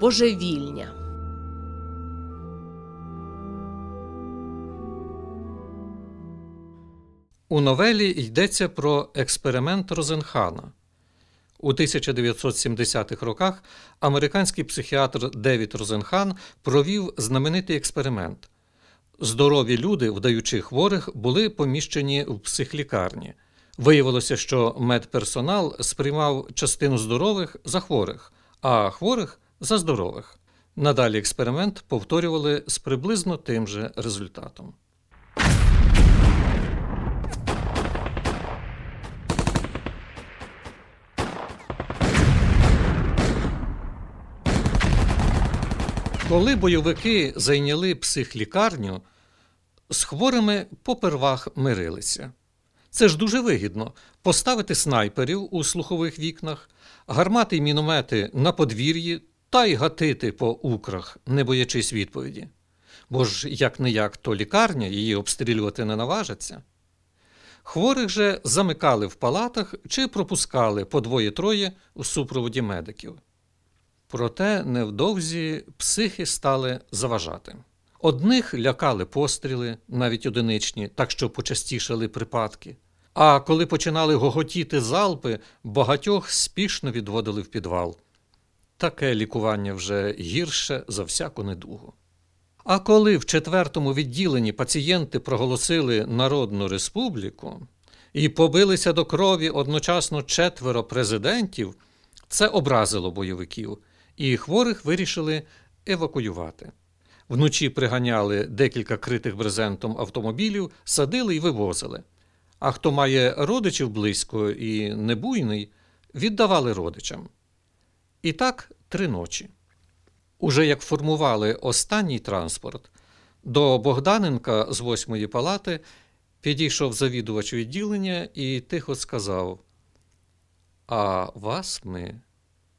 божевільня. У новелі йдеться про експеримент Розенхана. У 1970-х роках американський психіатр Девід Розенхан провів знаменитий експеримент. Здорові люди, вдаючи хворих, були поміщені в психлікарні. Виявилося, що медперсонал сприймав частину здорових за хворих, а хворих за здорових. Надалі експеримент повторювали з приблизно тим же результатом. Коли бойовики зайняли психлікарню, з хворими попервах мирилися. Це ж дуже вигідно поставити снайперів у слухових вікнах, гармати й міномети на подвір'ї та й гатити по украх, не боячись відповіді. Бо ж як не як, то лікарня її обстрілювати не наважиться. Хворих же замикали в палатах чи пропускали по двоє-троє у супроводі медиків. Проте невдовзі психи стали заважати. Одних лякали постріли, навіть одиничні, так що почастішали припадки. А коли починали гоготіти залпи, багатьох спішно відводили в підвал. Таке лікування вже гірше за всяку недугу. А коли в четвертому відділенні пацієнти проголосили Народну Республіку і побилися до крові одночасно четверо президентів, це образило бойовиків, і хворих вирішили евакуювати. Вночі приганяли декілька критих брезентом автомобілів, садили і вивозили. А хто має родичів близько і небуйний, віддавали родичам. І так три ночі. Уже як формували останній транспорт, до Богданенка з восьмої палати підійшов завідувач відділення і тихо сказав: А вас ми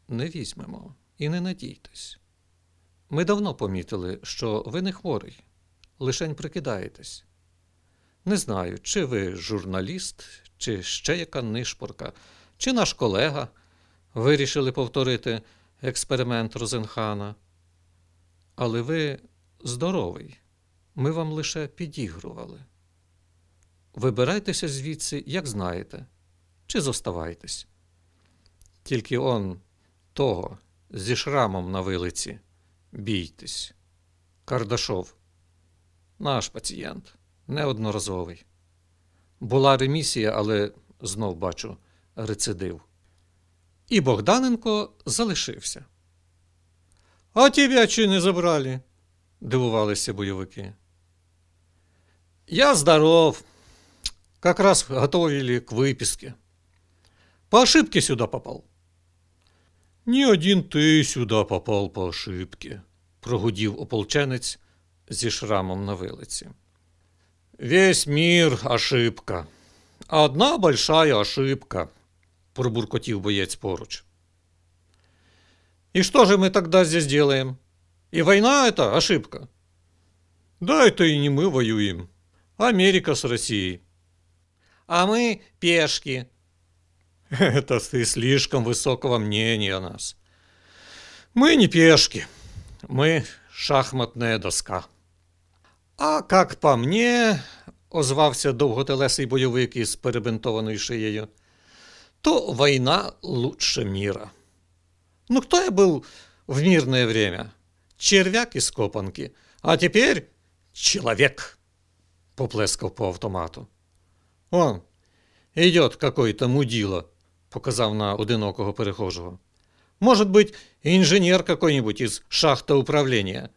не візьмемо і не надійтесь. Ми давно помітили, що ви не хворий, лишень прикидаєтесь. Не знаю, чи ви журналіст, чи ще яка нишпорка, чи наш колега вирішили повторити експеримент Розенхана. Але ви здоровий, ми вам лише підігрували. Вибирайтеся звідси, як знаєте, чи зоставайтесь. Тільки он того зі шрамом на вилиці. Бійтесь. Кардашов. Наш пацієнт неодноразовий. Була ремісія, але знов бачу рецидив. І Богданенко залишився. А тебе чи не забрали? дивувалися бойовики. Я здоров. Как раз готовили к выписке. По ошибке сюда попал. Ні один ти сюди попав по ошибке, прогудів ополченець зі шрамом на вилиці. Весь мир ошибка. Одна большая ошибка, пробуркотів боєць поруч. И что же мы тогда здесь делаем? И война это ошибка? Да это и не мы воюем. Америка с Россией. А мы пешки, Это ты слишком высокого мнения о нас. Мы не пешки, мы шахматная доска. А как по мне, озвався довготелесий бойовик із перебинтованою шиєю, То война лучше мира. Ну кто я был в мирное время? Червяк из копанки, а теперь человек, поплескав по автомату. Он, идет какой-то мудила показав на одинокого перехожого. Может быть, инженер какой-нибудь из шахта управления.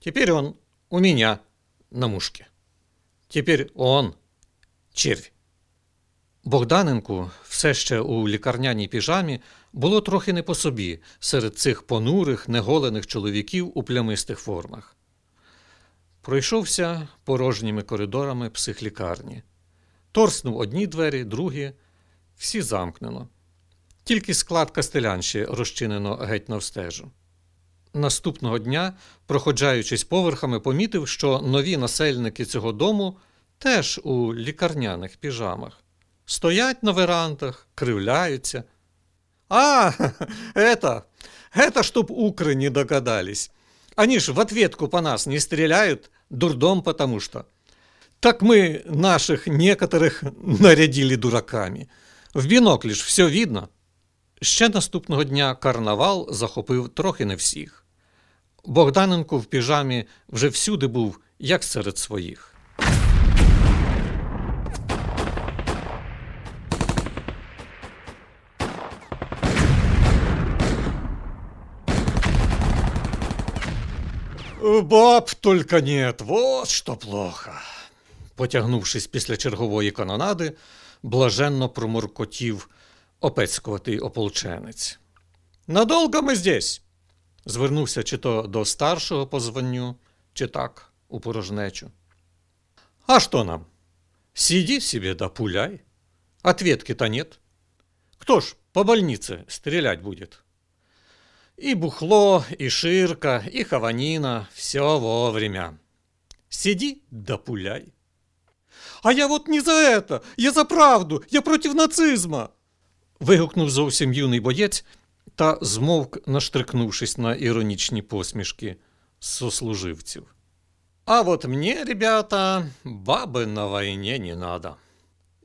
Теперь он у меня на мушке. Теперь он червь. Богданенку все ще у лікарняній піжамі було трохи не по собі серед цих понурих, неголених чоловіків у плямистих формах. Пройшовся порожніми коридорами психлікарні. Торснув одні двері, другі, всі замкнено. Тільки склад кастелянші розчинено геть навстежу. Наступного дня, проходжаючись поверхами, помітив, що нові насельники цього дому теж у лікарняних піжамах Стоять на верандах, кривляються. А, это, это чтоб укры не догадались. Они ж в ответку по нас не стреляют, дурдом потому что. Так мы наших некоторых нарядили дураками. В біноклі ж все видно. Ще наступного дня карнавал захопив трохи не всіх. Богданенко в піжамі вже всюди був, як серед своїх. Баб только нет, вот что плохо. Потягнувшись після чергової канонади, блаженно проморкотів опецькуватий ополченець. Надолго ми здесь? звернувся чи то до старшого по званню, чи так у порожнечу. А что нам? Сиди себе да пуляй. Ответки-то нет. Кто ж по больнице стрелять будет? И бухло, и ширка, и хаванина, все вовремя. Сиди да пуляй. А я вот не за это, я за правду, я против нацизма. Вигукнув зовсім юний боєць та змовк, наштрикнувшись на іронічні посмішки сослуживців. А вот мне, ребята, бабы на войне не надо.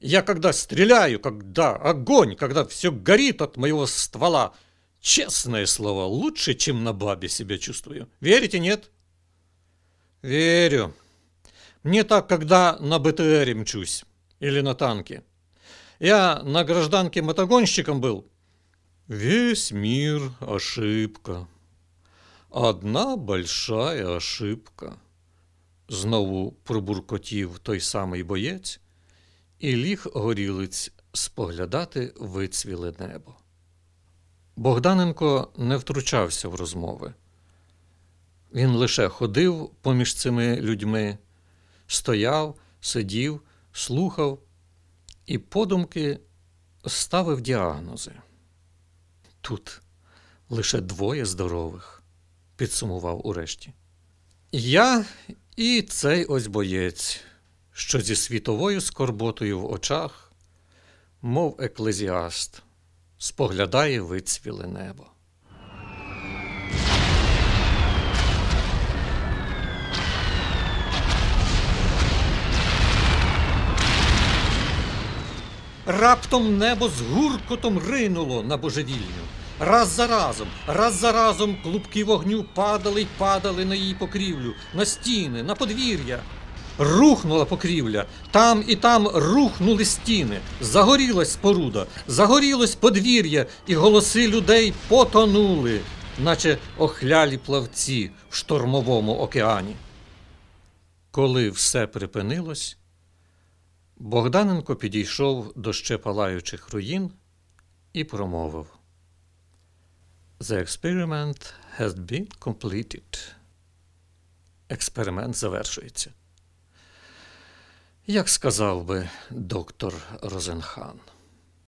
Я когда стреляю, когда огонь, когда все горит от моего ствола, честное слово, лучше, чем на бабе себя чувствую. Верите, нет? Верю. Мне так, когда на БТРе мчусь или на танке. Я на гражданке мотогонщиком был. Весь мир – ошибка. Одна большая ошибка. Знову пробуркотів той самий боєць, і ліг горілиць споглядати вицвіле небо. Богданенко не втручався в розмови. Він лише ходив поміж цими людьми, стояв, сидів, слухав і подумки ставив діагнози. Тут лише двоє здорових, підсумував урешті. Я і цей ось боєць, що зі світовою скорботою в очах, мов еклезіаст, споглядає вицвіле небо. Раптом небо з гуркотом ринуло на божевільню. Раз за разом, раз за разом клубки вогню падали й падали на її покрівлю, на стіни, на подвір'я. Рухнула покрівля, там і там рухнули стіни, загорілась споруда, загорілось подвір'я, і голоси людей потонули, наче охлялі плавці в штормовому океані. Коли все припинилось, Богданенко підійшов до ще палаючих руїн і промовив. The experiment has been completed. Експеримент завершується. Як сказав би доктор Розенхан.